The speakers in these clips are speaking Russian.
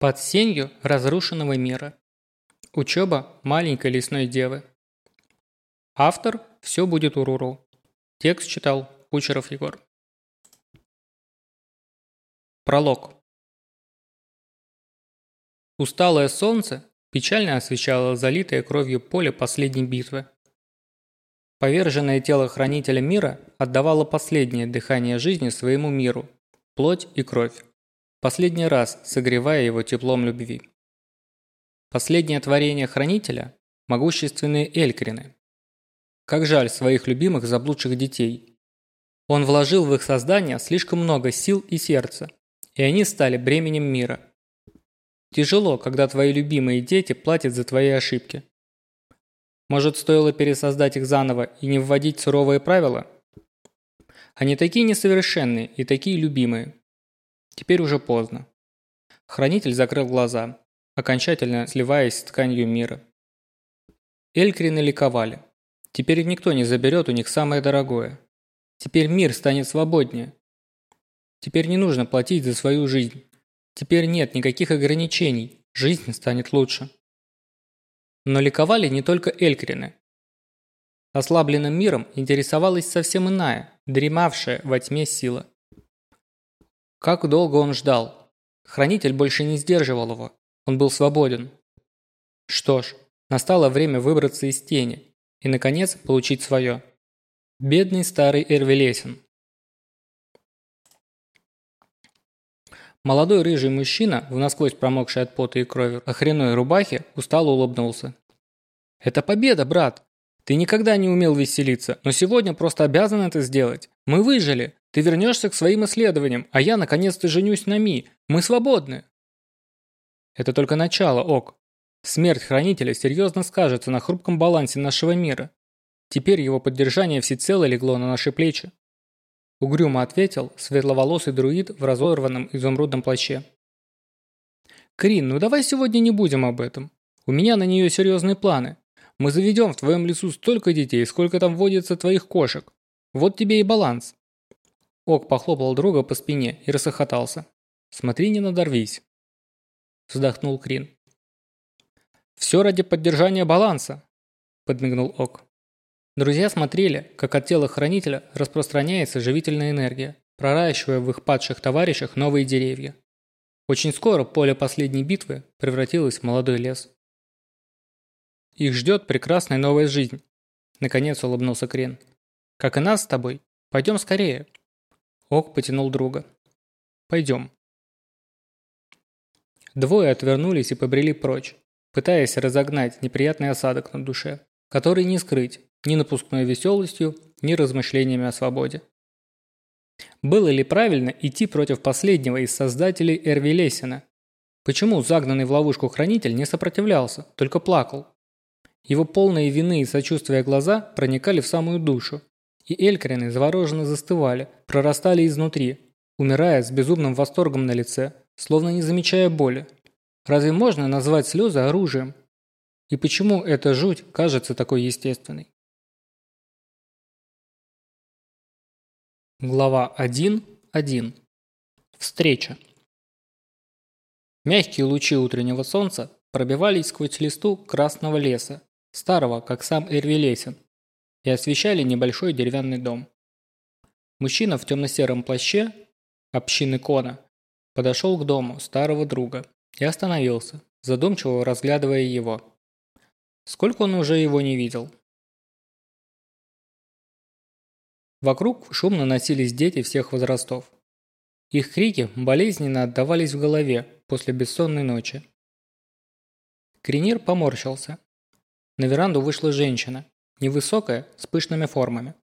Под сенью разрушенного мира. Учеба маленькой лесной девы. Автор «Все будет уруру». Текст читал Кучеров Егор. Пролог. Усталое солнце печально освещало залитое кровью поле последней битвы. Поверженное тело хранителя мира отдавало последнее дыхание жизни своему миру, плоть и кровь, последний раз согревая его теплом любви. Последнее творение хранителя – могущественные элькрины. Как жаль своих любимых заблудших детей. Он вложил в их создание слишком много сил и сердца, и они стали бременем мира. Тяжело, когда твои любимые дети платят за твои ошибки. Может, стоило пересоздать их заново и не вводить суровые правила? Они такие несовершенные и такие любимые. Теперь уже поздно. Хранитель закрыл глаза, окончательно сливаясь с тканью мира. Элькрины ликовали. Теперь никто не заберет у них самое дорогое. Теперь мир станет свободнее. Теперь не нужно платить за свою жизнь. Теперь нет никаких ограничений, жизнь станет лучше. Но ликовали не только элькрины. Ослабленным миром интересовалась совсем иная, дремавшая во тьме сила. Как долго он ждал. Хранитель больше не сдерживал его. Он был свободен. Что ж, настало время выбраться из тени и, наконец, получить свое. Бедный старый Эрвелесин. Молодой рыжий мужчина, в насквозь промокшей от пота и крови охреной рубахе, устало улыбнулся. «Это победа, брат! Ты никогда не умел веселиться, но сегодня просто обязан это сделать. Мы выжили! Ты вернешься к своим исследованиям, а я наконец-то женюсь на Ми! Мы свободны!» Это только начало, Ок. Смерть Хранителя серьезно скажется на хрупком балансе нашего мира. Теперь его поддержание всецело легло на наши плечи. Угрюмо ответил светловолосый друид в разорванном изумрудном плаще. «Крин, ну давай сегодня не будем об этом. У меня на нее серьезные планы. Мы заведем в твоем лесу столько детей, сколько там водится твоих кошек. Вот тебе и баланс». Ок похлопал друга по спине и рассохотался. «Смотри, не надорвись». Вздохнул Крин. «Все ради поддержания баланса», подмигнул Ок. Друзья смотрели, как от тела хранителя распространяется живительная энергия, проращивая в их падших товарищах новые деревья. Очень скоро поле последней битвы превратилось в молодой лес. Их ждет прекрасная новая жизнь. Наконец улыбнулся Крен. Как и нас с тобой. Пойдем скорее. Ок потянул друга. Пойдем. Двое отвернулись и побрели прочь, пытаясь разогнать неприятный осадок на душе, который не скрыть ни напускной веселостью, ни размышлениями о свободе. Было ли правильно идти против последнего из создателей Эрви Лесина? Почему загнанный в ловушку хранитель не сопротивлялся, только плакал? Его полные вины и сочувствия глаза проникали в самую душу, и элькрины завороженно застывали, прорастали изнутри, умирая с безумным восторгом на лице, словно не замечая боли. Разве можно назвать слезы оружием? И почему эта жуть кажется такой естественной? Глава 1.1. Встреча. Мягкие лучи утреннего солнца пробивались сквозь листу красного леса, старого, как сам Эрвилесин, и освещали небольшой деревянный дом. Мужчина в темно-сером плаще, общины Кона, подошел к дому старого друга и остановился, задумчиво разглядывая его. Сколько он уже его не видел. Вокруг шумно носились дети всех возрастов. Их крики болезненно отдавались в голове после бессонной ночи. Кринир поморщился. На веранду вышла женщина, невысокая, с пышными формами.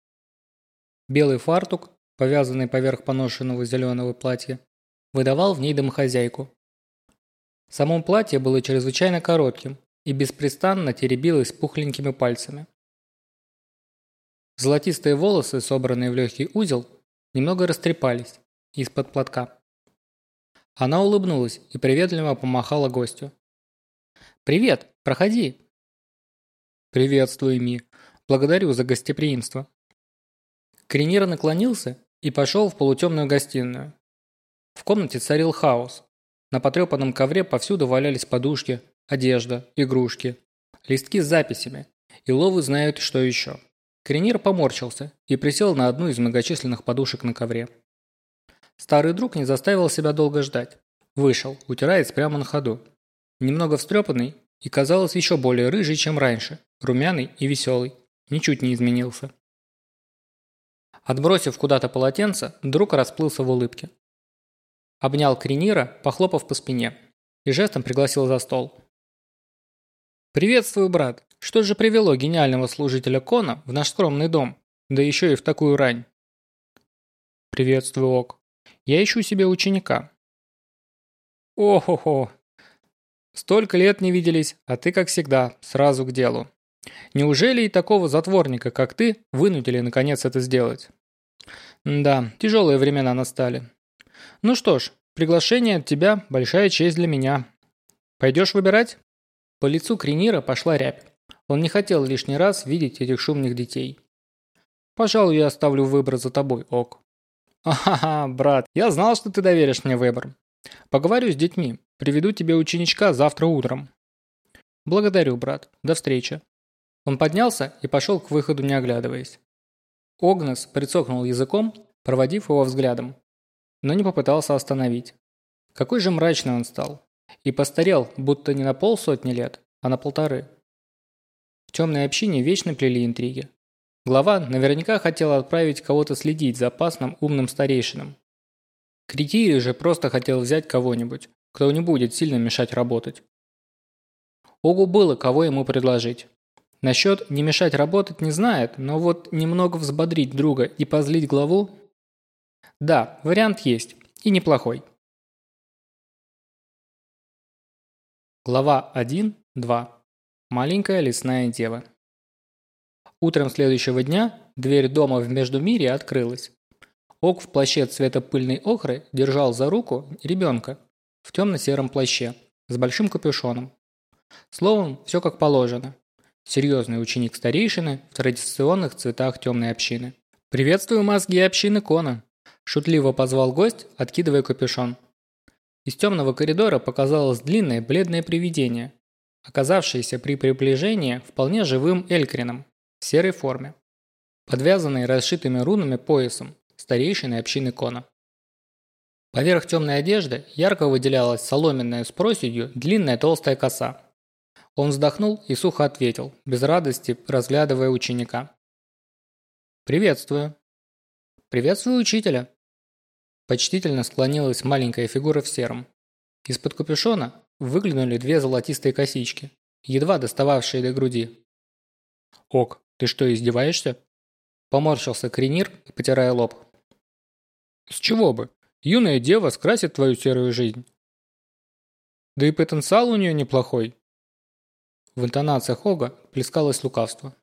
Белый фартук, повязанный поверх поношенного зеленого платья, выдавал в ней домохозяйку. Само платье было чрезвычайно коротким и беспрестанно теребилось пухленькими пальцами. Золотистые волосы, собранные в легкий узел, немного растрепались из-под платка. Она улыбнулась и приветливо помахала гостю. «Привет, проходи!» «Приветствуй, Ми. Благодарю за гостеприимство». Кринир наклонился и пошел в полутемную гостиную. В комнате царил хаос. На потрепанном ковре повсюду валялись подушки, одежда, игрушки, листки с записями, и ловы знают, что еще. Кренир поморщился и присел на одну из многочисленных подушек на ковре. Старый друг не заставил себя долго ждать. Вышел, утираясь прямо на ходу. Немного встрепанный и казалось еще более рыжий, чем раньше, румяный и веселый. Ничуть не изменился. Отбросив куда-то полотенце, друг расплылся в улыбке. Обнял Кренира, похлопав по спине, и жестом пригласил за стол. «Приветствую, брат. Что же привело гениального служителя Кона в наш скромный дом, да еще и в такую рань?» «Приветствую, Ок. Я ищу себе ученика». «О-хо-хо. Столько лет не виделись, а ты, как всегда, сразу к делу. Неужели и такого затворника, как ты, вынудили наконец это сделать?» «Да, тяжелые времена настали. Ну что ж, приглашение от тебя – большая честь для меня. Пойдешь выбирать?» По лицу Кренира пошла рябь. Он не хотел лишний раз видеть этих шумных детей. «Пожалуй, я оставлю выбор за тобой, Ок». «Ага, брат, я знал, что ты доверишь мне выбор. Поговорю с детьми, приведу тебе ученичка завтра утром». «Благодарю, брат. До встречи». Он поднялся и пошел к выходу, не оглядываясь. Огнес прицокнул языком, проводив его взглядом, но не попытался остановить. Какой же мрачный он стал. И постарел, будто не на полсотни лет, а на полторы. В темной общине вечно плели интриги. Глава наверняка хотел отправить кого-то следить за опасным умным старейшином. Критирий же просто хотел взять кого-нибудь, кто не будет сильно мешать работать. Огу было кого ему предложить. Насчет не мешать работать не знает, но вот немного взбодрить друга и позлить главу... Да, вариант есть, и неплохой. Глава 1.2. Маленькая лесная дева. Утром следующего дня дверь дома в Междумире открылась. Ок в плаще цвета пыльной охры держал за руку ребенка в темно-сером плаще с большим капюшоном. Словом, все как положено. Серьезный ученик старейшины в традиционных цветах темной общины. «Приветствую мозги общины Кона!» Шутливо позвал гость, откидывая капюшон. Из темного коридора показалось длинное бледное привидение, оказавшееся при приближении вполне живым Элькрином в серой форме, подвязанный расшитыми рунами поясом старейшины общины Кона. Поверх темной одежды ярко выделялась соломенная с проседью длинная толстая коса. Он вздохнул и сухо ответил, без радости разглядывая ученика. «Приветствую». «Приветствую учителя», Почтительно склонилась маленькая фигура в сером. Из-под капюшона выглянули две золотистые косички, едва достававшие до груди. «Ок, ты что, издеваешься?» Поморщился Кренир, потирая лоб. «С чего бы? Юная дева скрасит твою серую жизнь». «Да и потенциал у нее неплохой». В интонациях Ога плескалось лукавство.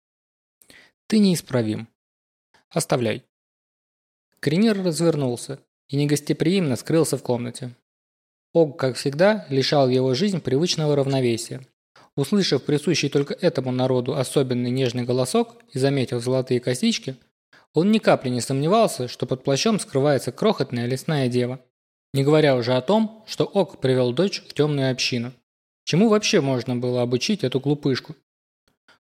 «Ты неисправим. Оставляй». Кренир развернулся и негостеприимно скрылся в комнате. Ог, как всегда, лишал его жизнь привычного равновесия. Услышав присущий только этому народу особенный нежный голосок и заметив золотые косички, он ни капли не сомневался, что под плащом скрывается крохотная лесная дева. Не говоря уже о том, что Ог привел дочь в темную общину. Чему вообще можно было обучить эту глупышку?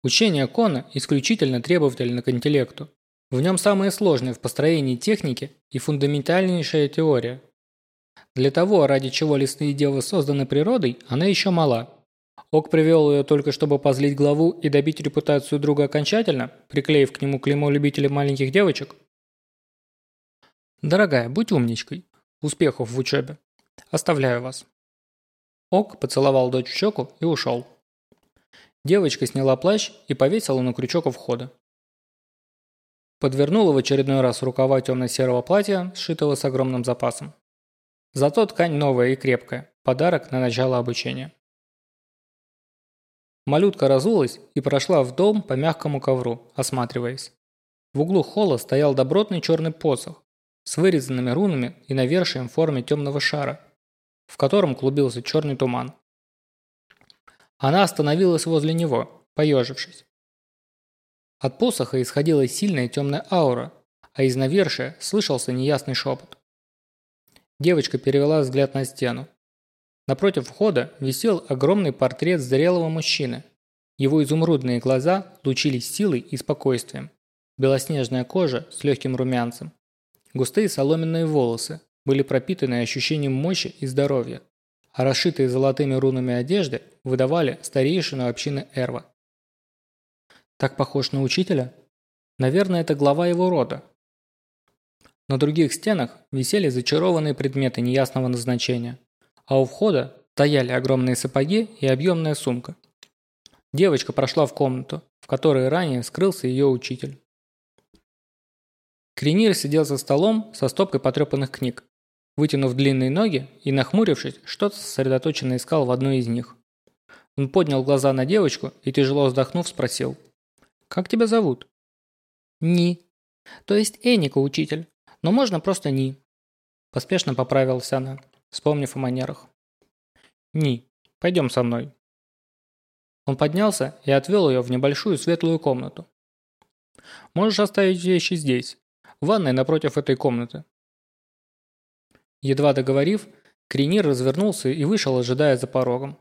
Учение Кона исключительно требовательно к интеллекту, в нем самое сложное в построении техники и фундаментальнейшая теория. Для того, ради чего лесные девы созданы природой, она еще мала. Ок привел ее только чтобы позлить главу и добить репутацию друга окончательно, приклеив к нему клеймо любителя маленьких девочек? Дорогая, будь умничкой. Успехов в учебе. Оставляю вас. Ок поцеловал дочь в щеку и ушел. Девочка сняла плащ и повесила на крючок у входа. Подвернула в очередной раз рукава темно-серого платья, сшитого с огромным запасом. Зато ткань новая и крепкая, подарок на начало обучения. Малютка разулась и прошла в дом по мягкому ковру, осматриваясь. В углу холла стоял добротный черный посох с вырезанными рунами и навершием в форме темного шара, в котором клубился черный туман. Она остановилась возле него, поежившись. От посоха исходила сильная темная аура, а из навершия слышался неясный шепот. Девочка перевела взгляд на стену. Напротив входа висел огромный портрет зрелого мужчины. Его изумрудные глаза лучились силой и спокойствием. Белоснежная кожа с легким румянцем. Густые соломенные волосы были пропитаны ощущением мощи и здоровья, а расшитые золотыми рунами одежды выдавали старейшину общины Эрва. Так похож на учителя? Наверное, это глава его рода. На других стенах висели зачарованные предметы неясного назначения, а у входа стояли огромные сапоги и объемная сумка. Девочка прошла в комнату, в которой ранее скрылся ее учитель. Кренир сидел за столом со стопкой потрепанных книг, вытянув длинные ноги и, нахмурившись, что-то сосредоточенно искал в одной из них. Он поднял глаза на девочку и, тяжело вздохнув, спросил. «Как тебя зовут?» «Ни. То есть Эника, учитель. Но можно просто Ни». Поспешно поправилась она, вспомнив о манерах. «Ни, пойдем со мной». Он поднялся и отвел ее в небольшую светлую комнату. «Можешь оставить вещи здесь, в ванной напротив этой комнаты». Едва договорив, Кренир развернулся и вышел, ожидая за порогом.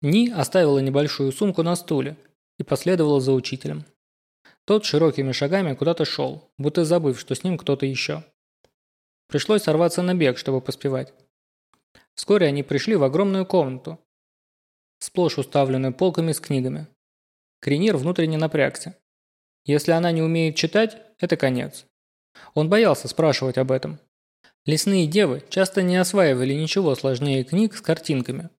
Ни оставила небольшую сумку на стуле и последовала за учителем. Тот широкими шагами куда-то шел, будто забыв, что с ним кто-то еще. Пришлось сорваться на бег, чтобы поспевать. Вскоре они пришли в огромную комнату, сплошь уставленную полками с книгами. Кренир внутренне напрягся. Если она не умеет читать, это конец. Он боялся спрашивать об этом. Лесные девы часто не осваивали ничего сложнее книг с картинками.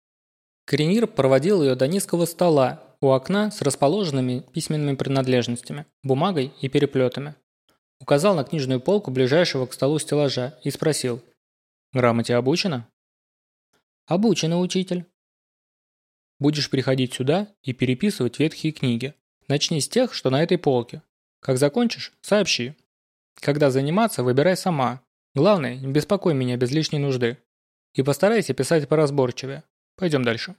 Кренир проводил ее до низкого стола у окна с расположенными письменными принадлежностями, бумагой и переплетами. Указал на книжную полку ближайшего к столу стеллажа и спросил. «Грамоте обучена?» «Обучена, учитель». «Будешь приходить сюда и переписывать ветхие книги. Начни с тех, что на этой полке. Как закончишь, сообщи. Когда заниматься, выбирай сама. Главное, не беспокой меня без лишней нужды. И постарайся писать поразборчивее. Пойдем дальше».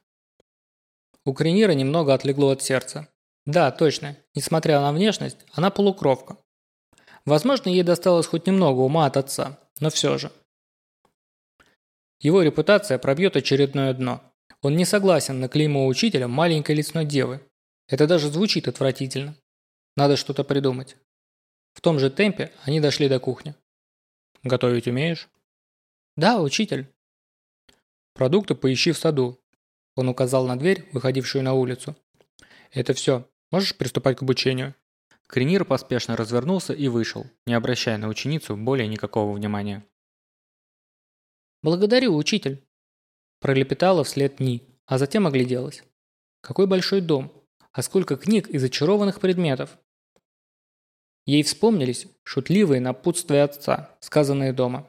У Кренира немного отлегло от сердца. Да, точно, несмотря на внешность, она полукровка. Возможно, ей досталось хоть немного ума от отца, но все же. Его репутация пробьет очередное дно. Он не согласен на клеймо учителя маленькой лесной девы. Это даже звучит отвратительно. Надо что-то придумать. В том же темпе они дошли до кухни. Готовить умеешь? Да, учитель. Продукты поищи в саду. Он указал на дверь, выходившую на улицу. «Это все. Можешь приступать к обучению?» Кренир поспешно развернулся и вышел, не обращая на ученицу более никакого внимания. «Благодарю, учитель!» Пролепетала вслед Ни, а затем огляделась. «Какой большой дом! А сколько книг и зачарованных предметов!» Ей вспомнились шутливые напутствия отца, сказанные дома.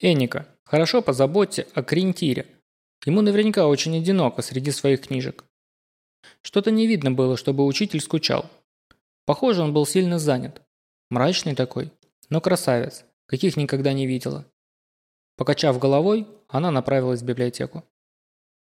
«Эника, хорошо позаботься о Крентире, Ему наверняка очень одиноко среди своих книжек. Что-то не видно было, чтобы учитель скучал. Похоже, он был сильно занят. Мрачный такой, но красавец, каких никогда не видела. Покачав головой, она направилась в библиотеку.